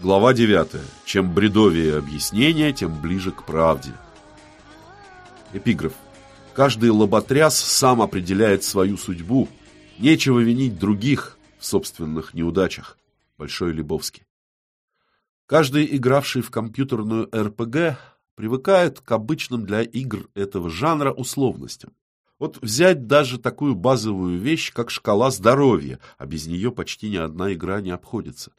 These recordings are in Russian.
Глава 9. Чем бредовее объяснение, тем ближе к правде. Эпиграф. Каждый лоботряс сам определяет свою судьбу. Нечего винить других в собственных неудачах. Большой Лебовский. Каждый, игравший в компьютерную РПГ, привыкает к обычным для игр этого жанра условностям. Вот взять даже такую базовую вещь, как шкала здоровья, а без нее почти ни одна игра не обходится.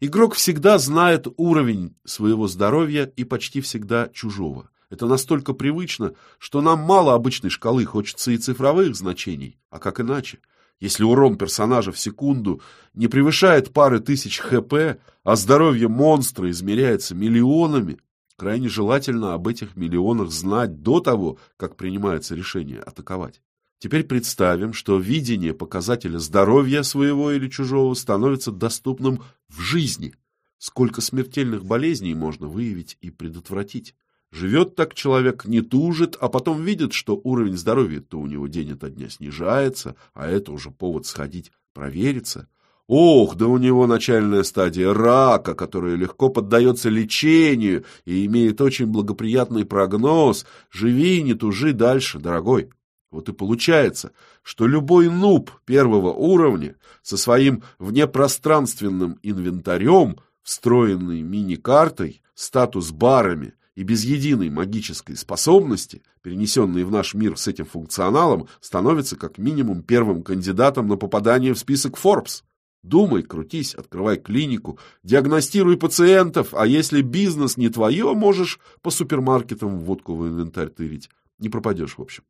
Игрок всегда знает уровень своего здоровья и почти всегда чужого. Это настолько привычно, что нам мало обычной шкалы, хочется и цифровых значений. А как иначе? Если урон персонажа в секунду не превышает пары тысяч хп, а здоровье монстра измеряется миллионами, Крайне желательно об этих миллионах знать до того, как принимается решение атаковать. Теперь представим, что видение показателя здоровья своего или чужого становится доступным в жизни. Сколько смертельных болезней можно выявить и предотвратить. Живет так человек, не тужит, а потом видит, что уровень здоровья-то у него день ото дня снижается, а это уже повод сходить провериться – Ох, да у него начальная стадия рака, которая легко поддается лечению и имеет очень благоприятный прогноз. Живи и не тужи дальше, дорогой. Вот и получается, что любой нуб первого уровня со своим внепространственным инвентарем, встроенной мини-картой, статус-барами и без единой магической способности, перенесенной в наш мир с этим функционалом, становится как минимум первым кандидатом на попадание в список Forbes. Думай, крутись, открывай клинику, диагностируй пациентов, а если бизнес не твое, можешь по супермаркетам водку в инвентарь тырить. Не пропадешь, в общем.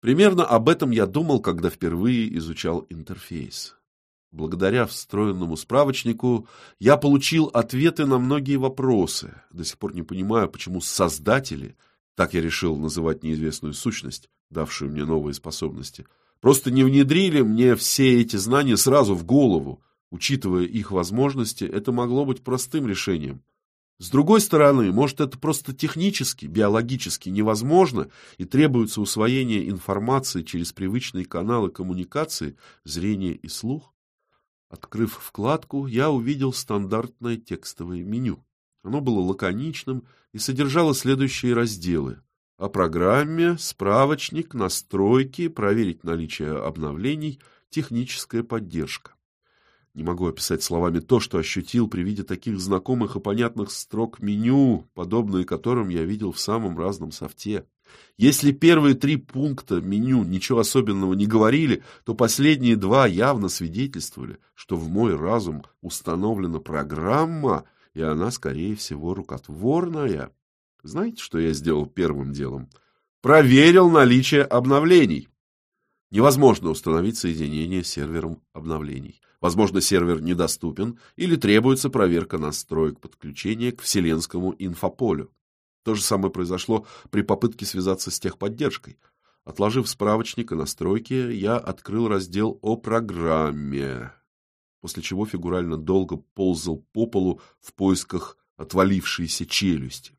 Примерно об этом я думал, когда впервые изучал интерфейс. Благодаря встроенному справочнику я получил ответы на многие вопросы. До сих пор не понимаю, почему создатели, так я решил называть неизвестную сущность, давшую мне новые способности, Просто не внедрили мне все эти знания сразу в голову. Учитывая их возможности, это могло быть простым решением. С другой стороны, может это просто технически, биологически невозможно и требуется усвоение информации через привычные каналы коммуникации, зрение и слух? Открыв вкладку, я увидел стандартное текстовое меню. Оно было лаконичным и содержало следующие разделы. О программе, справочник, настройки, проверить наличие обновлений, техническая поддержка. Не могу описать словами то, что ощутил при виде таких знакомых и понятных строк меню, подобные которым я видел в самом разном софте. Если первые три пункта меню ничего особенного не говорили, то последние два явно свидетельствовали, что в мой разум установлена программа, и она, скорее всего, рукотворная. Знаете, что я сделал первым делом? Проверил наличие обновлений. Невозможно установить соединение с сервером обновлений. Возможно, сервер недоступен или требуется проверка настроек подключения к вселенскому инфополю. То же самое произошло при попытке связаться с техподдержкой. Отложив справочник и настройки, я открыл раздел о программе, после чего фигурально долго ползал по полу в поисках отвалившейся челюсти.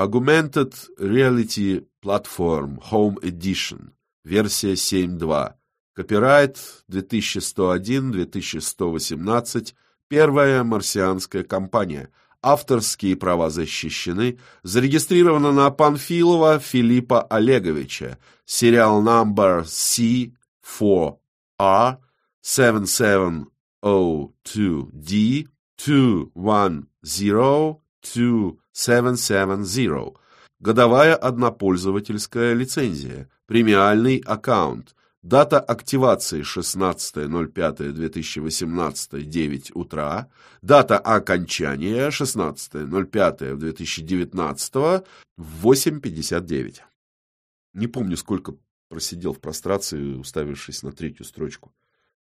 Augmented Reality Platform Home Edition, версия 7.2. Копирайт 2101-2118, первая марсианская компания. Авторские права защищены. Зарегистрировано на Панфилова Филиппа Олеговича. Сериал номер C4R 7702D 210 770. Годовая однопользовательская лицензия. Премиальный аккаунт. Дата активации 16.05.2018 9 утра. Дата окончания 16.05.2019 в 8.59. Не помню, сколько просидел в прострации, уставившись на третью строчку.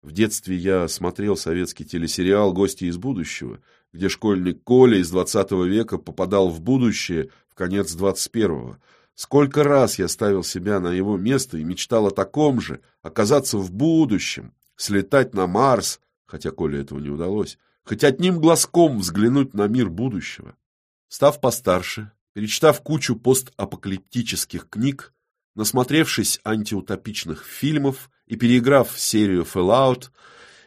В детстве я смотрел советский телесериал «Гости из будущего», где школьник Коля из двадцатого века попадал в будущее в конец двадцать первого. Сколько раз я ставил себя на его место и мечтал о таком же, оказаться в будущем, слетать на Марс, хотя Коле этого не удалось, хоть одним глазком взглянуть на мир будущего. Став постарше, перечитав кучу постапокалиптических книг, насмотревшись антиутопичных фильмов и переиграв серию Fallout,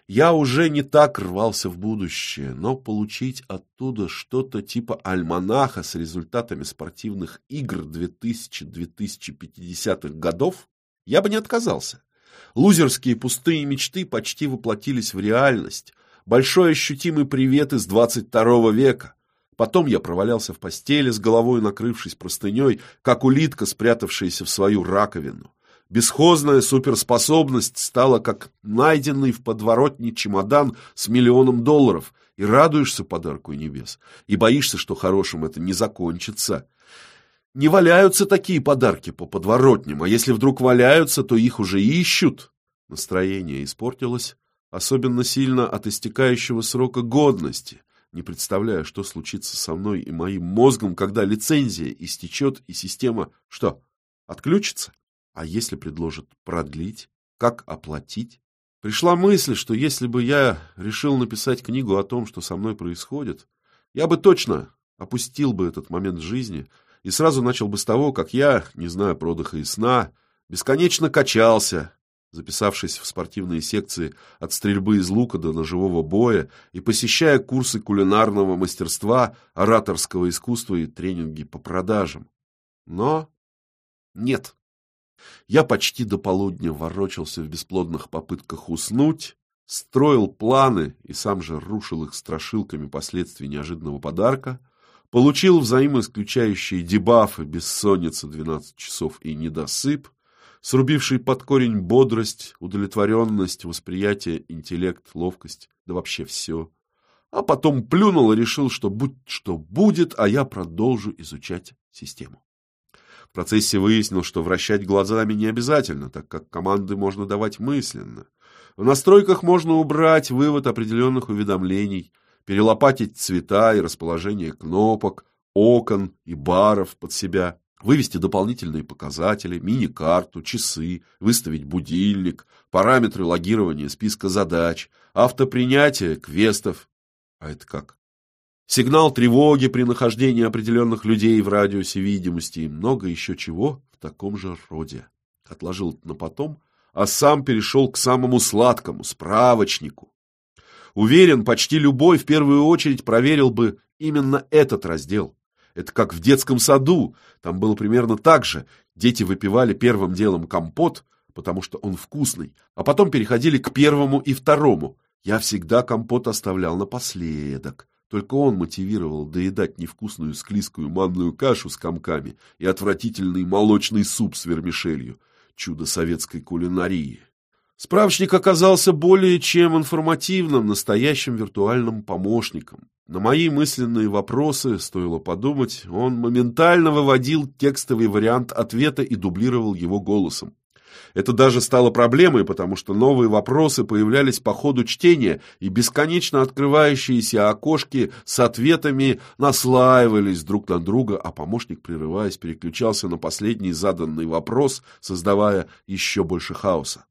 я уже не так рвался в будущее, но получить оттуда что-то типа альманаха с результатами спортивных игр 2000-2050-х годов я бы не отказался. Лузерские пустые мечты почти воплотились в реальность. Большой ощутимый привет из 22 века. Потом я провалялся в постели, с головой накрывшись простыней, как улитка, спрятавшаяся в свою раковину. Бесхозная суперспособность стала как найденный в подворотне чемодан с миллионом долларов, и радуешься подарку небес, и боишься, что хорошим это не закончится. Не валяются такие подарки по подворотням, а если вдруг валяются, то их уже ищут. Настроение испортилось, особенно сильно от истекающего срока годности. Не представляю, что случится со мной и моим мозгом, когда лицензия истечет и система, что, отключится? А если предложат продлить? Как оплатить? Пришла мысль, что если бы я решил написать книгу о том, что со мной происходит, я бы точно опустил бы этот момент жизни и сразу начал бы с того, как я, не зная продыха и сна, бесконечно качался, записавшись в спортивные секции от стрельбы из лука до ножевого боя и посещая курсы кулинарного мастерства, ораторского искусства и тренинги по продажам. Но нет. Я почти до полудня ворочался в бесплодных попытках уснуть, строил планы и сам же рушил их страшилками последствий неожиданного подарка, получил взаимоисключающие дебафы, бессонница 12 часов и недосып, срубивший под корень бодрость, удовлетворенность, восприятие, интеллект, ловкость, да вообще все. А потом плюнул и решил, что будь что будет, а я продолжу изучать систему. В процессе выяснил, что вращать глазами не обязательно, так как команды можно давать мысленно. В настройках можно убрать вывод определенных уведомлений, перелопатить цвета и расположение кнопок, окон и баров под себя, вывести дополнительные показатели, мини-карту, часы, выставить будильник, параметры логирования списка задач, автопринятие квестов. А это как? сигнал тревоги при нахождении определенных людей в радиусе видимости и много еще чего в таком же роде. Отложил на потом, а сам перешел к самому сладкому, справочнику. Уверен, почти любой в первую очередь проверил бы именно этот раздел. Это как в детском саду, там было примерно так же. Дети выпивали первым делом компот, потому что он вкусный, а потом переходили к первому и второму. Я всегда компот оставлял напоследок. Только он мотивировал доедать невкусную склизкую манную кашу с комками и отвратительный молочный суп с вермишелью. Чудо советской кулинарии. Справочник оказался более чем информативным, настоящим виртуальным помощником. На мои мысленные вопросы, стоило подумать, он моментально выводил текстовый вариант ответа и дублировал его голосом. Это даже стало проблемой, потому что новые вопросы появлялись по ходу чтения, и бесконечно открывающиеся окошки с ответами наслаивались друг на друга, а помощник, прерываясь, переключался на последний заданный вопрос, создавая еще больше хаоса.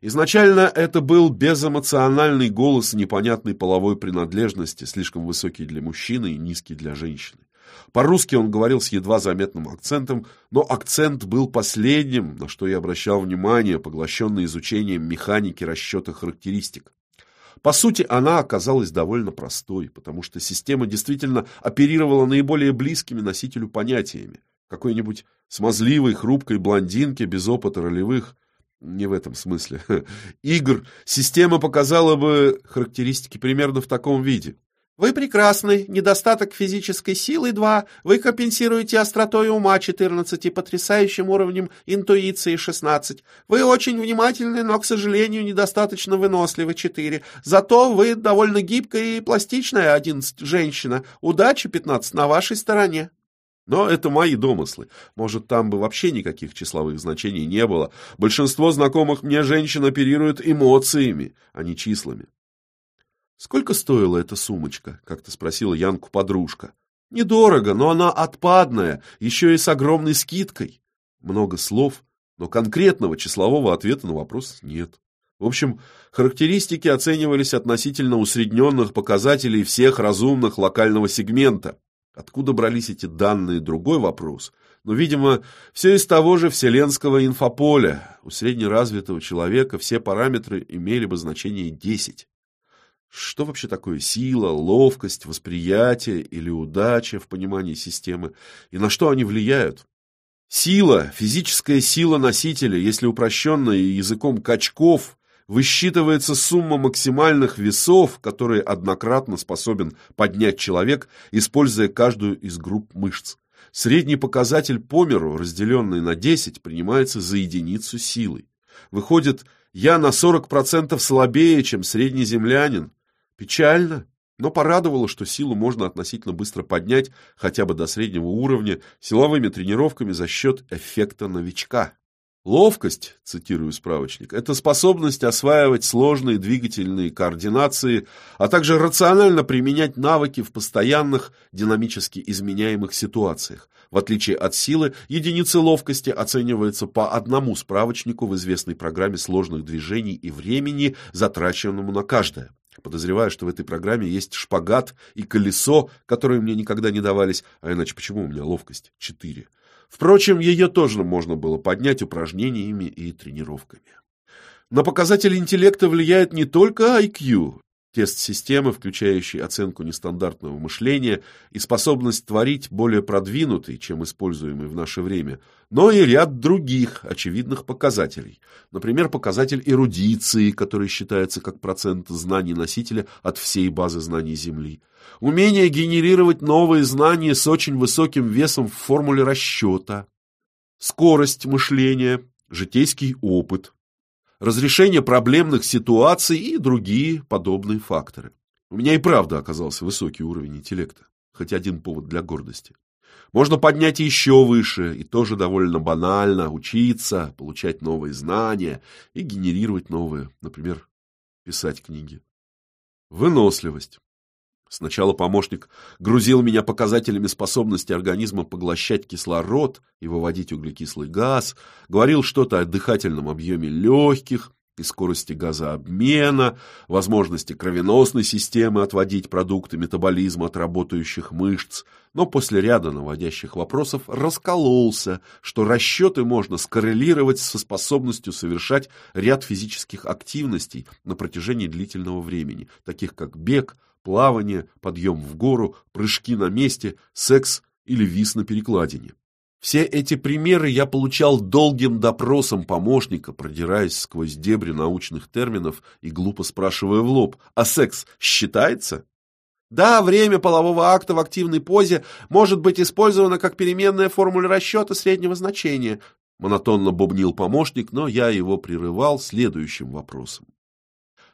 Изначально это был безэмоциональный голос непонятной половой принадлежности, слишком высокий для мужчины и низкий для женщины. По-русски он говорил с едва заметным акцентом, но акцент был последним, на что я обращал внимание, поглощенный изучением механики расчета характеристик. По сути, она оказалась довольно простой, потому что система действительно оперировала наиболее близкими носителю понятиями. Какой-нибудь смазливой, хрупкой блондинке без опыта ролевых, не в этом смысле, игр, система показала бы характеристики примерно в таком виде. Вы прекрасны, недостаток физической силы 2, вы компенсируете остротой ума 14 и потрясающим уровнем интуиции 16. Вы очень внимательны, но, к сожалению, недостаточно выносливы 4. Зато вы довольно гибкая и пластичная 11 женщина. Удачи 15 на вашей стороне. Но это мои домыслы. Может, там бы вообще никаких числовых значений не было. Большинство знакомых мне женщин оперируют эмоциями, а не числами. «Сколько стоила эта сумочка?» — как-то спросила Янку подружка. «Недорого, но она отпадная, еще и с огромной скидкой». Много слов, но конкретного числового ответа на вопрос нет. В общем, характеристики оценивались относительно усредненных показателей всех разумных локального сегмента. Откуда брались эти данные – другой вопрос, Но, видимо, все из того же вселенского инфополя. У среднеразвитого человека все параметры имели бы значение 10. Что вообще такое сила, ловкость, восприятие или удача в понимании системы? И на что они влияют? Сила, физическая сила носителя, если упрощенно и языком качков, высчитывается сумма максимальных весов, которые однократно способен поднять человек, используя каждую из групп мышц. Средний показатель по миру, разделенный на 10, принимается за единицу силы. Выходит, я на 40% слабее, чем средний землянин. Печально, но порадовало, что силу можно относительно быстро поднять хотя бы до среднего уровня силовыми тренировками за счет эффекта новичка. Ловкость, цитирую справочник, это способность осваивать сложные двигательные координации, а также рационально применять навыки в постоянных динамически изменяемых ситуациях. В отличие от силы, единицы ловкости оцениваются по одному справочнику в известной программе сложных движений и времени, затраченному на каждое. Подозреваю, что в этой программе есть шпагат и колесо, которые мне никогда не давались, а иначе почему у меня ловкость? Четыре. Впрочем, ее тоже можно было поднять упражнениями и тренировками. На показатель интеллекта влияет не только IQ, тест системы, включающий оценку нестандартного мышления и способность творить более продвинутый, чем используемый в наше время, но и ряд других очевидных показателей. Например, показатель эрудиции, который считается как процент знаний носителя от всей базы знаний Земли. Умение генерировать новые знания с очень высоким весом в формуле расчета. Скорость мышления, житейский опыт, разрешение проблемных ситуаций и другие подобные факторы. У меня и правда оказался высокий уровень интеллекта, хоть один повод для гордости. Можно поднять еще выше, и тоже довольно банально, учиться, получать новые знания и генерировать новые, например, писать книги. Выносливость. Сначала помощник грузил меня показателями способности организма поглощать кислород и выводить углекислый газ, говорил что-то о дыхательном объеме легких и скорости газообмена, возможности кровеносной системы отводить продукты метаболизма от работающих мышц, но после ряда наводящих вопросов раскололся, что расчеты можно скоррелировать со способностью совершать ряд физических активностей на протяжении длительного времени, таких как бег, плавание, подъем в гору, прыжки на месте, секс или вис на перекладине. Все эти примеры я получал долгим допросом помощника, продираясь сквозь дебри научных терминов и глупо спрашивая в лоб, а секс считается? Да, время полового акта в активной позе может быть использовано как переменная формула расчета среднего значения, монотонно бубнил помощник, но я его прерывал следующим вопросом.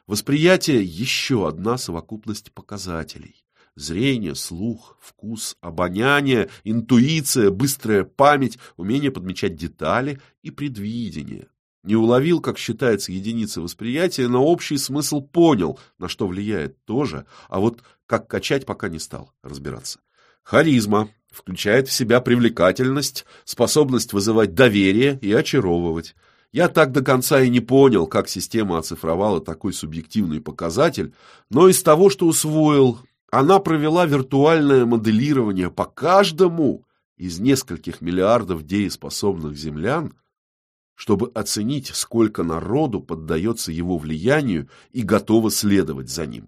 Восприятие – еще одна совокупность показателей. Зрение, слух, вкус, обоняние, интуиция, быстрая память, умение подмечать детали и предвидение. Не уловил, как считается единица восприятия, но общий смысл понял, на что влияет тоже, а вот как качать пока не стал разбираться. Харизма включает в себя привлекательность, способность вызывать доверие и очаровывать. Я так до конца и не понял, как система оцифровала такой субъективный показатель, но из того, что усвоил, она провела виртуальное моделирование по каждому из нескольких миллиардов дееспособных землян, чтобы оценить, сколько народу поддается его влиянию и готово следовать за ним.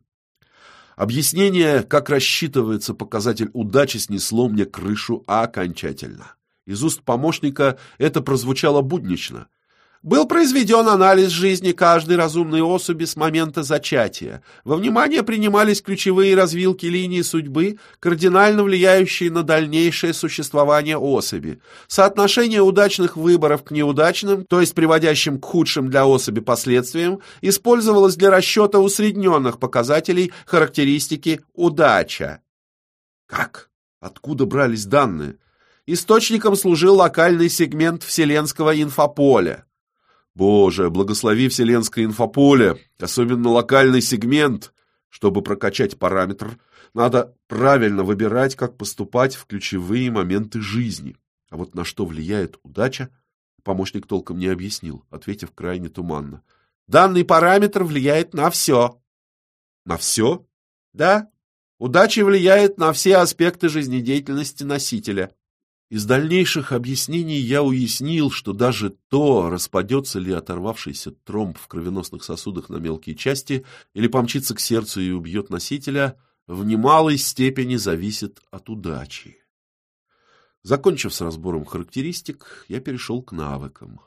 Объяснение, как рассчитывается показатель удачи, снесло мне крышу окончательно. Из уст помощника это прозвучало буднично, был произведен анализ жизни каждой разумной особи с момента зачатия. Во внимание принимались ключевые развилки линии судьбы, кардинально влияющие на дальнейшее существование особи. Соотношение удачных выборов к неудачным, то есть приводящим к худшим для особи последствиям, использовалось для расчета усредненных показателей характеристики «удача». Как? Откуда брались данные? Источником служил локальный сегмент вселенского инфополя. Боже, благослови вселенское инфополе, особенно локальный сегмент. Чтобы прокачать параметр, надо правильно выбирать, как поступать в ключевые моменты жизни. А вот на что влияет удача, помощник толком не объяснил, ответив крайне туманно. Данный параметр влияет на все. На все? Да. Удача влияет на все аспекты жизнедеятельности носителя. Из дальнейших объяснений я уяснил, что даже то, распадется ли оторвавшийся тромб в кровеносных сосудах на мелкие части или помчится к сердцу и убьет носителя, в немалой степени зависит от удачи. Закончив с разбором характеристик, я перешел к навыкам.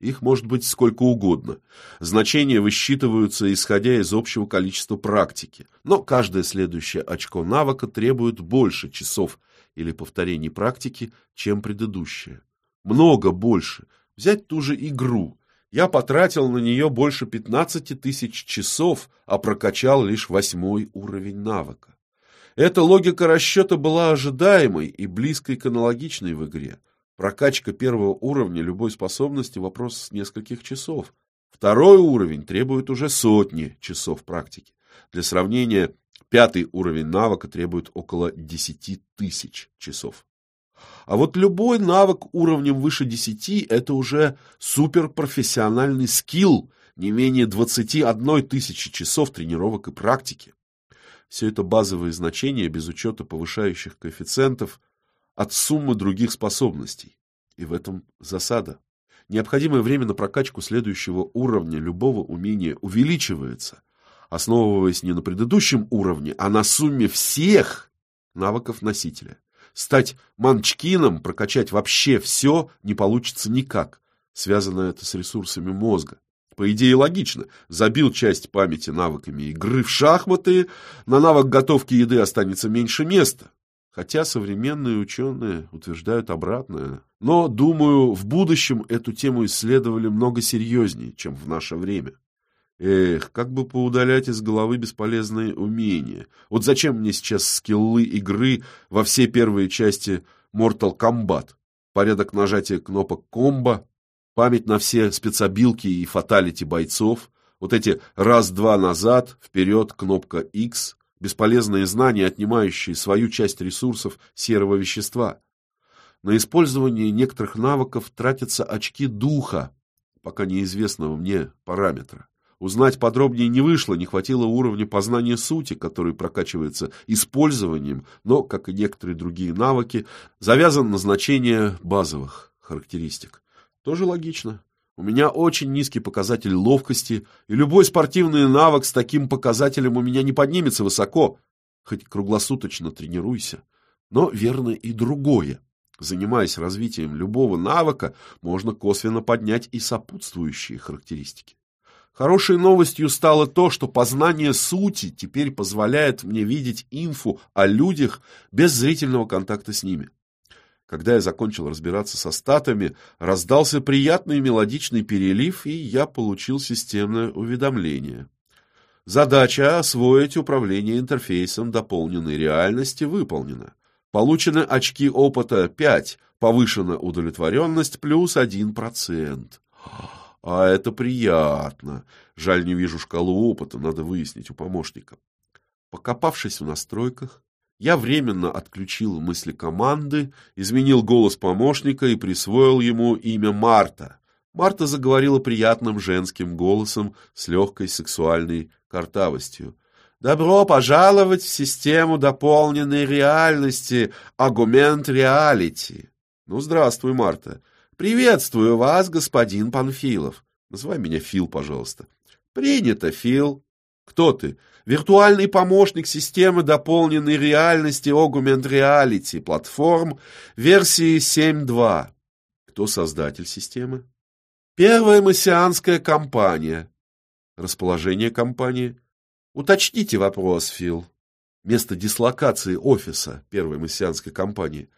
Их может быть сколько угодно. Значения высчитываются, исходя из общего количества практики. Но каждое следующее очко навыка требует больше часов или повторений практики, чем предыдущее. Много больше. Взять ту же игру. Я потратил на нее больше 15 тысяч часов, а прокачал лишь восьмой уровень навыка. Эта логика расчета была ожидаемой и близкой к аналогичной в игре. Прокачка первого уровня любой способности – вопрос с нескольких часов. Второй уровень требует уже сотни часов практики. Для сравнения, пятый уровень навыка требует около 10 тысяч часов. А вот любой навык уровнем выше 10 – это уже суперпрофессиональный скилл, не менее 21 тысячи часов тренировок и практики. Все это базовые значения без учета повышающих коэффициентов, от суммы других способностей. И в этом засада. Необходимое время на прокачку следующего уровня любого умения увеличивается, основываясь не на предыдущем уровне, а на сумме всех навыков носителя. Стать манчкином, прокачать вообще все не получится никак. Связано это с ресурсами мозга. По идее логично. Забил часть памяти навыками игры в шахматы, на навык готовки еды останется меньше места. Хотя современные ученые утверждают обратное. Но, думаю, в будущем эту тему исследовали много серьезнее, чем в наше время. Эх, как бы поудалять из головы бесполезные умения. Вот зачем мне сейчас скиллы игры во все первые части Mortal Kombat? Порядок нажатия кнопок комбо, память на все спецобилки и фаталити бойцов, вот эти раз-два назад, вперед, кнопка X, бесполезные знания, отнимающие свою часть ресурсов серого вещества. На использование некоторых навыков тратятся очки духа, пока неизвестного мне параметра. Узнать подробнее не вышло, не хватило уровня познания сути, который прокачивается использованием, но, как и некоторые другие навыки, завязан на значение базовых характеристик. Тоже логично. У меня очень низкий показатель ловкости, и любой спортивный навык с таким показателем у меня не поднимется высоко. Хоть круглосуточно тренируйся. Но верно и другое. Занимаясь развитием любого навыка, можно косвенно поднять и сопутствующие характеристики. Хорошей новостью стало то, что познание сути теперь позволяет мне видеть инфу о людях без зрительного контакта с ними. Когда я закончил разбираться со статами, раздался приятный мелодичный перелив, и я получил системное уведомление. Задача освоить управление интерфейсом дополненной реальности выполнена. Получены очки опыта 5, повышена удовлетворенность плюс 1%. А это приятно. Жаль, не вижу шкалу опыта, надо выяснить у помощника. Покопавшись в настройках, я временно отключил мысли команды, изменил голос помощника и присвоил ему имя Марта. Марта заговорила приятным женским голосом с легкой сексуальной картавостью. «Добро пожаловать в систему дополненной реальности, аргумент реалити». «Ну, здравствуй, Марта. Приветствую вас, господин Панфилов. Называй меня Фил, пожалуйста». «Принято, Фил. Кто ты?» Виртуальный помощник системы дополненной реальности Augment Reality платформ версии 7.2. Кто создатель системы? Первая массианская компания. Расположение компании? Уточните вопрос, Фил. Место дислокации офиса первой массианской компании.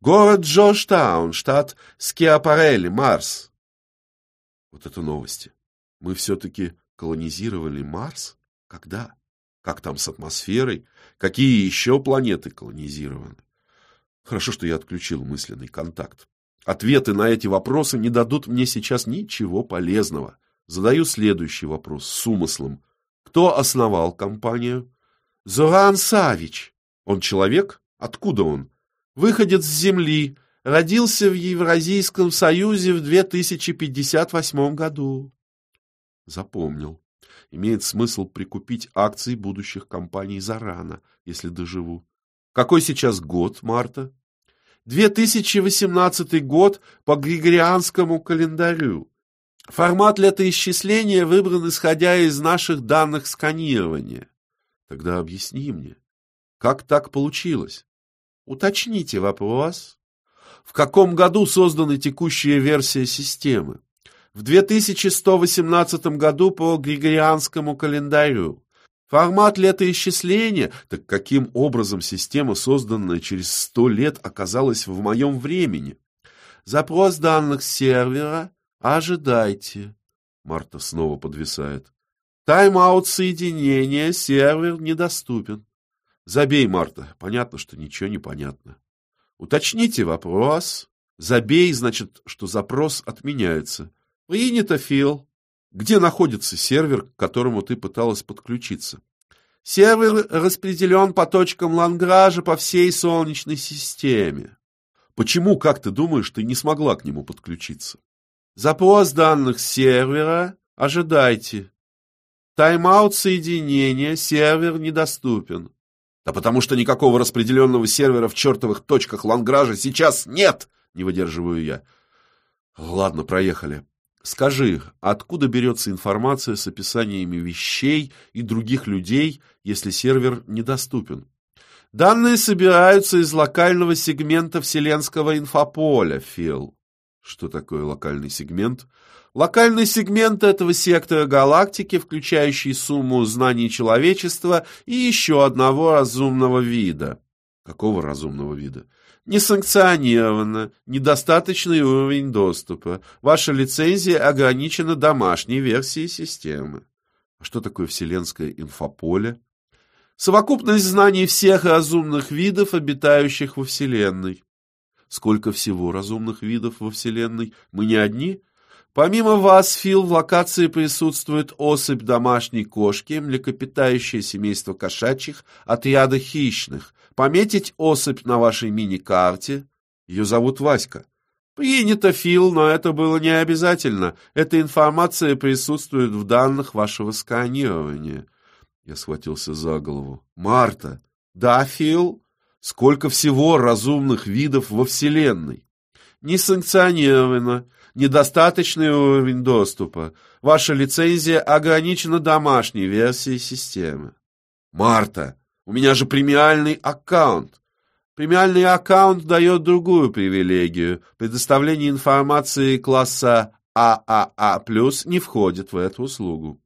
Город Джорджтаун, штат Скиапарелли, Марс. Вот это новости. Мы все-таки колонизировали Марс? Когда? Как там с атмосферой? Какие еще планеты колонизированы? Хорошо, что я отключил мысленный контакт. Ответы на эти вопросы не дадут мне сейчас ничего полезного. Задаю следующий вопрос с умыслом. Кто основал компанию? Зоран Савич. Он человек? Откуда он? Выходец с Земли. Родился в Евразийском Союзе в 2058 году. Запомнил имеет смысл прикупить акции будущих компаний зарано, если доживу. Какой сейчас год, Марта? 2018 год по Григорианскому календарю. Формат летоисчисления выбран исходя из наших данных сканирования. Тогда объясни мне, как так получилось? Уточните вопрос. В каком году создана текущая версия системы? В 2118 году по Григорианскому календарю. Формат летоисчисления, так каким образом система, созданная через сто лет, оказалась в моем времени? Запрос данных сервера. Ожидайте. Марта снова подвисает. Тайм-аут соединения, сервер недоступен. Забей, Марта. Понятно, что ничего не понятно. Уточните вопрос. Забей, значит, что запрос отменяется. Принято, Фил. Где находится сервер, к которому ты пыталась подключиться? Сервер распределен по точкам лангража по всей Солнечной системе. Почему, как ты думаешь, ты не смогла к нему подключиться? Запрос данных сервера. Ожидайте. Тайм-аут соединения. Сервер недоступен. Да потому что никакого распределенного сервера в чертовых точках лангража сейчас нет, не выдерживаю я. Ладно, проехали. Скажи, откуда берется информация с описаниями вещей и других людей, если сервер недоступен? Данные собираются из локального сегмента вселенского инфополя, Фил. Что такое локальный сегмент? Локальный сегмент этого сектора галактики, включающий сумму знаний человечества и еще одного разумного вида. Какого разумного вида? Несанкционированно, недостаточный уровень доступа. Ваша лицензия ограничена домашней версией системы. А что такое вселенское инфополе? Совокупность знаний всех разумных видов, обитающих во Вселенной. Сколько всего разумных видов во Вселенной? Мы не одни? Помимо вас, Фил, в локации присутствует особь домашней кошки, млекопитающее семейство кошачьих, отряда хищных. Пометить особь на вашей мини-карте. Ее зовут Васька. Принято, Фил, но это было не обязательно. Эта информация присутствует в данных вашего сканирования. Я схватился за голову. Марта. Да, Фил? Сколько всего разумных видов во Вселенной? Несанкционировано. Недостаточный уровень доступа. Ваша лицензия ограничена домашней версией системы. Марта, у меня же премиальный аккаунт. Премиальный аккаунт дает другую привилегию. Предоставление информации класса ААА+, не входит в эту услугу.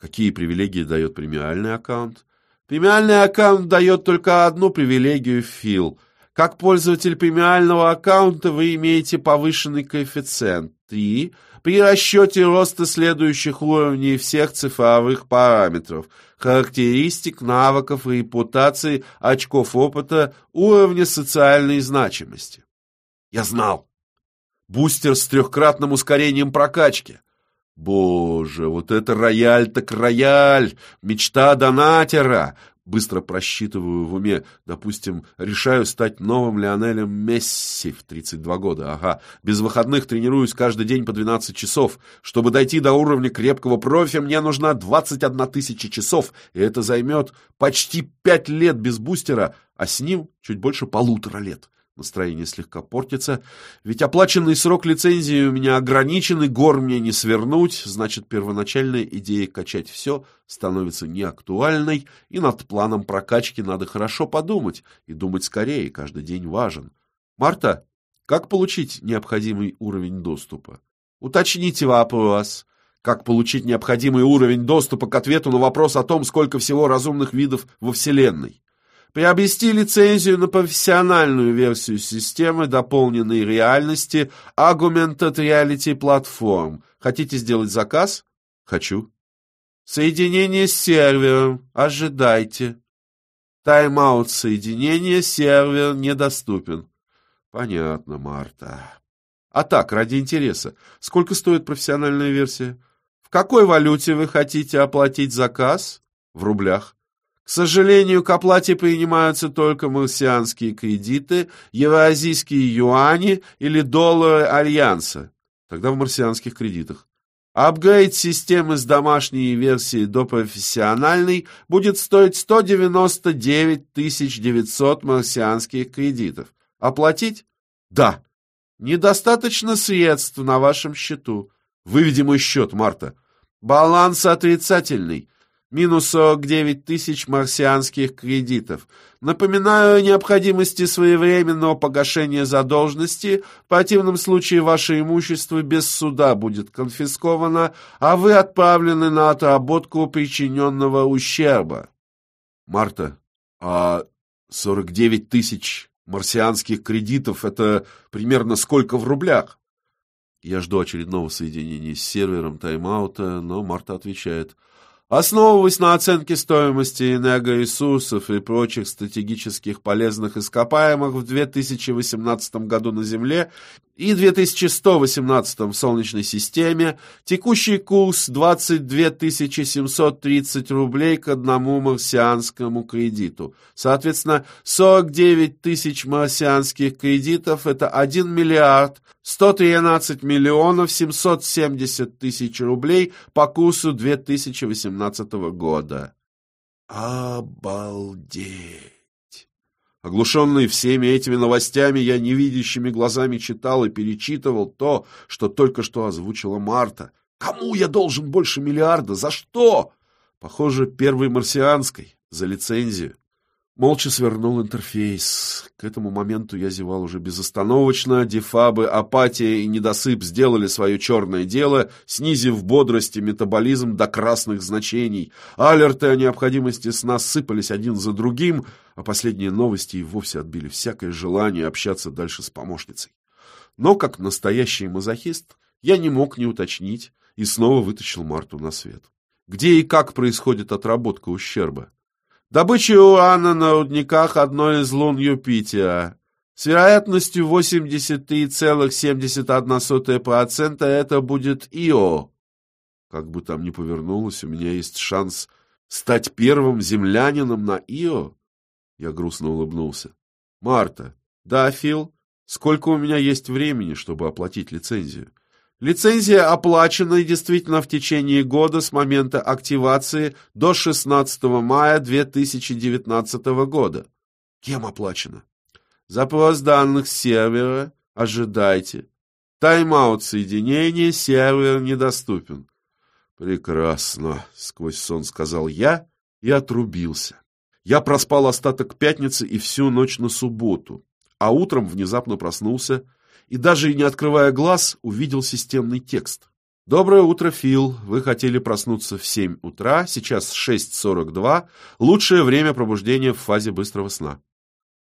Какие привилегии дает премиальный аккаунт? Премиальный аккаунт дает только одну привилегию Фил. Как пользователь премиального аккаунта вы имеете повышенный коэффициент 3 при расчете роста следующих уровней всех цифровых параметров, характеристик, навыков репутации, очков опыта, уровня социальной значимости. Я знал. Бустер с трехкратным ускорением прокачки. Боже, вот это рояль так рояль, мечта донатера. Быстро просчитываю в уме, допустим, решаю стать новым Лионелем Месси в 32 года. Ага, без выходных тренируюсь каждый день по 12 часов. Чтобы дойти до уровня крепкого профи, мне нужна 21 тысяча часов, и это займет почти 5 лет без бустера, а с ним чуть больше полутора лет. Настроение слегка портится, ведь оплаченный срок лицензии у меня ограничен, и гор мне не свернуть, значит, первоначальная идея качать все становится неактуальной, и над планом прокачки надо хорошо подумать, и думать скорее, каждый день важен. Марта, как получить необходимый уровень доступа? Уточните вопрос. Как получить необходимый уровень доступа к ответу на вопрос о том, сколько всего разумных видов во Вселенной? Приобрести лицензию на профессиональную версию системы дополненной реальности Augmented Reality Platform. Хотите сделать заказ? Хочу. Соединение с сервером. Ожидайте. Тайм-аут соединения, сервер недоступен. Понятно, Марта. А так, ради интереса, сколько стоит профессиональная версия? В какой валюте вы хотите оплатить заказ? В рублях. К сожалению, к оплате принимаются только марсианские кредиты, евразийские юани или доллары Альянса. Тогда в марсианских кредитах. Апгрейд системы с домашней версии до профессиональной будет стоить 199 900 марсианских кредитов. Оплатить? Да. Недостаточно средств на вашем счету. Выведи мой счет, Марта. Баланс отрицательный. Минус 49 тысяч марсианских кредитов. Напоминаю о необходимости своевременного погашения задолженности. В противном случае ваше имущество без суда будет конфисковано, а вы отправлены на отработку причиненного ущерба. Марта, а 49 тысяч марсианских кредитов — это примерно сколько в рублях? Я жду очередного соединения с сервером тайм-аута, но Марта отвечает — Основываясь на оценке стоимости энергоресурсов и прочих стратегических полезных ископаемых в 2018 году на Земле и 2118 в Солнечной системе, текущий курс 22 730 рублей к одному марсианскому кредиту. Соответственно, 49 тысяч марсианских кредитов – это 1 миллиард 113 миллионов 770 тысяч рублей по курсу 2018 года. Обалдеть! Оглушенный всеми этими новостями, я невидящими глазами читал и перечитывал то, что только что озвучила Марта. Кому я должен больше миллиарда? За что? Похоже, первой марсианской, за лицензию. Молча свернул интерфейс. К этому моменту я зевал уже безостановочно. Дефабы, апатия и недосып сделали свое черное дело, снизив бодрость и метаболизм до красных значений. Алерты о необходимости сна сыпались один за другим, а последние новости и вовсе отбили всякое желание общаться дальше с помощницей. Но, как настоящий мазохист, я не мог не уточнить и снова вытащил Марту на свет. Где и как происходит отработка ущерба? Добыча урана на рудниках одной из лун Юпитера. С вероятностью 83,71% это будет Ио. Как бы там ни повернулось, у меня есть шанс стать первым землянином на Ио. Я грустно улыбнулся. Марта. Да, Фил. Сколько у меня есть времени, чтобы оплатить лицензию? Лицензия оплачена действительно в течение года с момента активации до 16 мая 2019 года. Кем оплачена? Запрос данных сервера. Ожидайте. Тайм-аут соединения, сервер недоступен. Прекрасно, сквозь сон сказал я и отрубился. Я проспал остаток пятницы и всю ночь на субботу, а утром внезапно проснулся и даже не открывая глаз, увидел системный текст. «Доброе утро, Фил. Вы хотели проснуться в 7 утра, сейчас 6.42. Лучшее время пробуждения в фазе быстрого сна».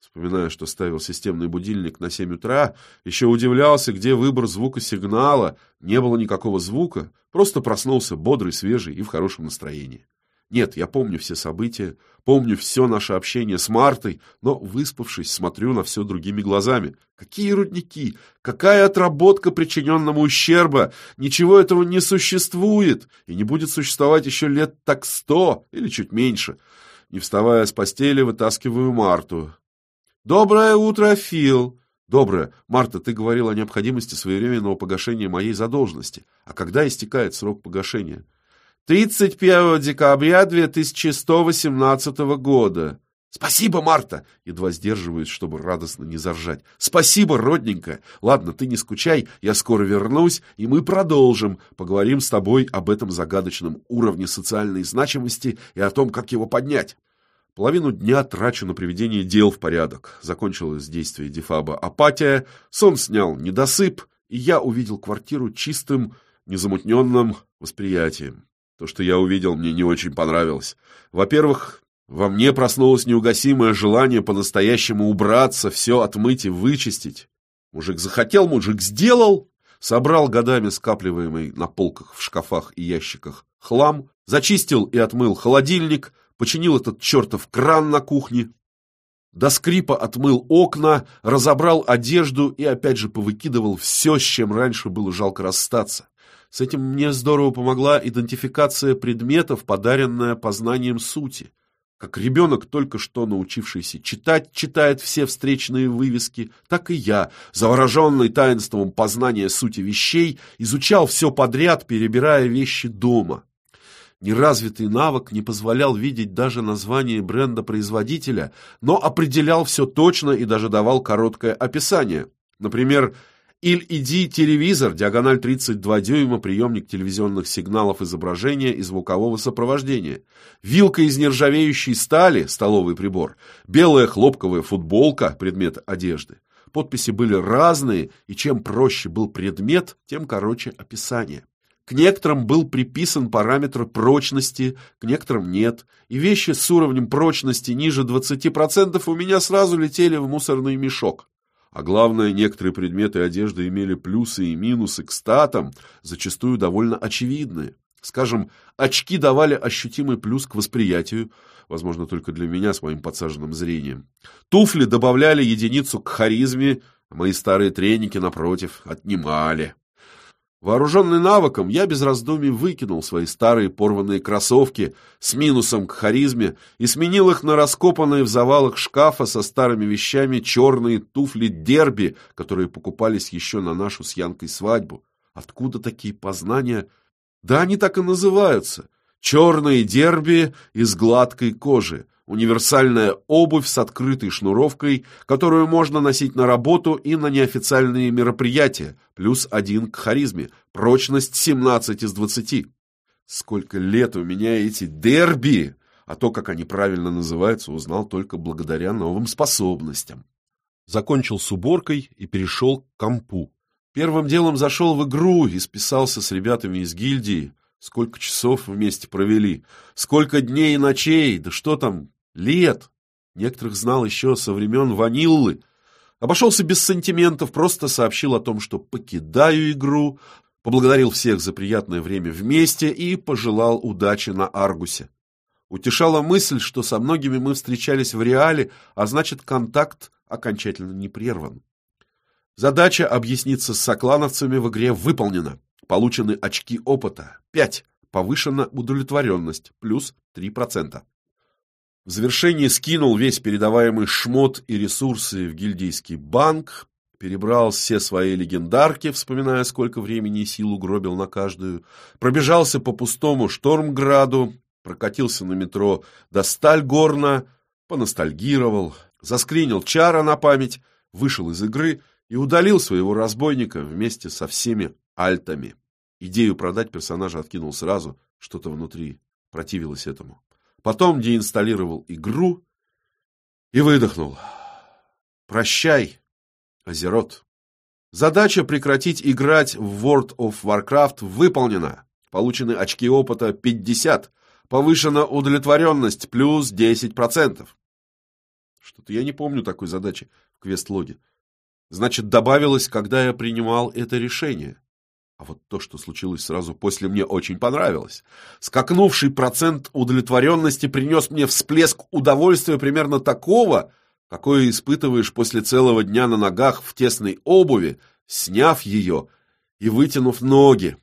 Вспоминая, что ставил системный будильник на 7 утра, еще удивлялся, где выбор звука сигнала. Не было никакого звука, просто проснулся бодрый, свежий и в хорошем настроении. Нет, я помню все события, помню все наше общение с Мартой, но, выспавшись, смотрю на все другими глазами. Какие рудники? Какая отработка причиненного ущерба? Ничего этого не существует и не будет существовать еще лет так сто или чуть меньше. Не вставая с постели, вытаскиваю Марту. «Доброе утро, Фил!» «Доброе. Марта, ты говорил о необходимости своевременного погашения моей задолженности. А когда истекает срок погашения?» 31 декабря 2118 года. Спасибо, Марта! Едва сдерживаюсь, чтобы радостно не заржать. Спасибо, родненькая. Ладно, ты не скучай, я скоро вернусь, и мы продолжим. Поговорим с тобой об этом загадочном уровне социальной значимости и о том, как его поднять. Половину дня трачу на приведение дел в порядок. Закончилось действие дефаба апатия, сон снял недосып, и я увидел квартиру чистым, незамутненным восприятием. То, что я увидел, мне не очень понравилось. Во-первых, во мне проснулось неугасимое желание по-настоящему убраться, все отмыть и вычистить. Мужик захотел, мужик сделал. Собрал годами скапливаемый на полках, в шкафах и ящиках хлам, зачистил и отмыл холодильник, починил этот чертов кран на кухне, до скрипа отмыл окна, разобрал одежду и опять же повыкидывал все, с чем раньше было жалко расстаться. С этим мне здорово помогла идентификация предметов, подаренная познанием сути. Как ребенок, только что научившийся читать, читает все встречные вывески, так и я, завороженный таинством познания сути вещей, изучал все подряд, перебирая вещи дома. Неразвитый навык не позволял видеть даже название бренда-производителя, но определял все точно и даже давал короткое описание. Например, Иль-Иди телевизор, диагональ 32 дюйма, приемник телевизионных сигналов изображения и звукового сопровождения. Вилка из нержавеющей стали, столовый прибор. Белая хлопковая футболка, предмет одежды. Подписи были разные, и чем проще был предмет, тем короче описание. К некоторым был приписан параметр прочности, к некоторым нет, и вещи с уровнем прочности ниже 20% у меня сразу летели в мусорный мешок. А главное, некоторые предметы одежды имели плюсы и минусы к статам, зачастую довольно очевидные. Скажем, очки давали ощутимый плюс к восприятию, возможно, только для меня с моим подсаженным зрением. Туфли добавляли единицу к харизме, а мои старые треники, напротив, отнимали. Вооруженный навыком, я без раздумий выкинул свои старые порванные кроссовки с минусом к харизме и сменил их на раскопанные в завалах шкафа со старыми вещами черные туфли дерби, которые покупались еще на нашу с Янкой свадьбу. Откуда такие познания? Да они так и называются. Черные дерби из гладкой кожи. Универсальная обувь с открытой шнуровкой, которую можно носить на работу и на неофициальные мероприятия, плюс один к харизме, прочность 17 из 20. Сколько лет у меня эти дерби, а то, как они правильно называются, узнал только благодаря новым способностям. Закончил с уборкой и перешел к компу. Первым делом зашел в игру и списался с ребятами из гильдии. Сколько часов вместе провели, сколько дней и ночей, да что там, лет. Некоторых знал еще со времен ваниллы. Обошелся без сантиментов, просто сообщил о том, что покидаю игру, поблагодарил всех за приятное время вместе и пожелал удачи на Аргусе. Утешала мысль, что со многими мы встречались в реале, а значит, контакт окончательно не прерван. Задача объясниться с соклановцами в игре выполнена. Получены очки опыта. 5. Повышена удовлетворенность. Плюс 3%. В завершении скинул весь передаваемый шмот и ресурсы в гильдейский банк, перебрал все свои легендарки, вспоминая, сколько времени и сил угробил на каждую, пробежался по пустому Штормграду, прокатился на метро до Стальгорна, поностальгировал, заскринил чара на память, вышел из игры и удалил своего разбойника вместе со всеми альтами. Идею продать персонажа откинул сразу, что-то внутри противилось этому. Потом деинсталлировал игру и выдохнул. Прощай, Азерот. Задача прекратить играть в World of Warcraft выполнена. Получены очки опыта 50. Повышена удовлетворенность плюс 10%. Что-то я не помню такой задачи в квест-логе. Значит, добавилось, когда я принимал это решение. А вот то, что случилось сразу после, мне очень понравилось. Скакнувший процент удовлетворенности принес мне всплеск удовольствия примерно такого, какое испытываешь после целого дня на ногах в тесной обуви, сняв ее и вытянув ноги.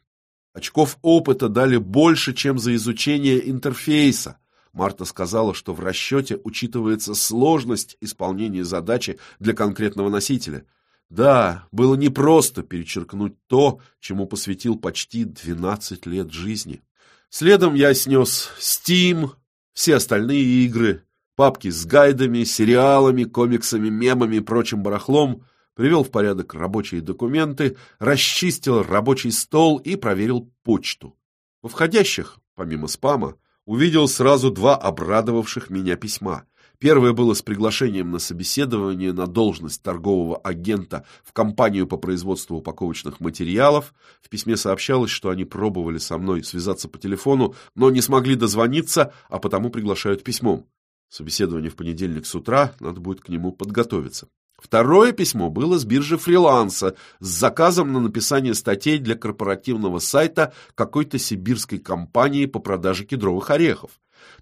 Очков опыта дали больше, чем за изучение интерфейса. Марта сказала, что в расчете учитывается сложность исполнения задачи для конкретного носителя. Да, было непросто перечеркнуть то, чему посвятил почти 12 лет жизни. Следом я снес Steam, все остальные игры, папки с гайдами, сериалами, комиксами, мемами и прочим барахлом, привел в порядок рабочие документы, расчистил рабочий стол и проверил почту. Во входящих, помимо спама, увидел сразу два обрадовавших меня письма. Первое было с приглашением на собеседование на должность торгового агента в компанию по производству упаковочных материалов. В письме сообщалось, что они пробовали со мной связаться по телефону, но не смогли дозвониться, а потому приглашают письмом. Собеседование в понедельник с утра, надо будет к нему подготовиться. Второе письмо было с биржи фриланса с заказом на написание статей для корпоративного сайта какой-то сибирской компании по продаже кедровых орехов.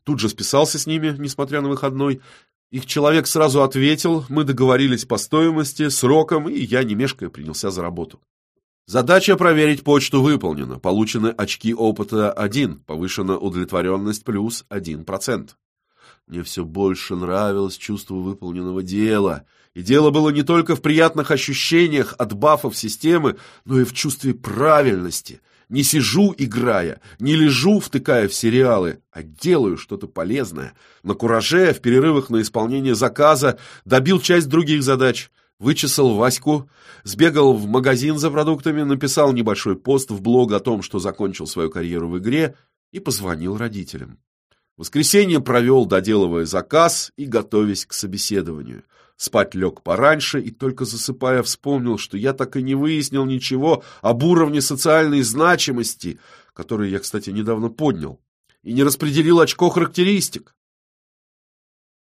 Тут же списался с ними, несмотря на выходной. Их человек сразу ответил, мы договорились по стоимости, срокам, и я, не мешкая, принялся за работу. Задача проверить почту выполнена. Получены очки опыта 1, повышена удовлетворенность плюс 1%. Мне все больше нравилось чувство выполненного дела. И дело было не только в приятных ощущениях от бафов системы, но и в чувстве правильности – не сижу, играя, не лежу, втыкая в сериалы, а делаю что-то полезное. На кураже, в перерывах на исполнение заказа, добил часть других задач. Вычесал Ваську, сбегал в магазин за продуктами, написал небольшой пост в блог о том, что закончил свою карьеру в игре, и позвонил родителям. воскресенье провел, доделывая заказ и готовясь к собеседованию. Спать лег пораньше и только засыпая вспомнил, что я так и не выяснил ничего об уровне социальной значимости, который я, кстати, недавно поднял, и не распределил очко характеристик.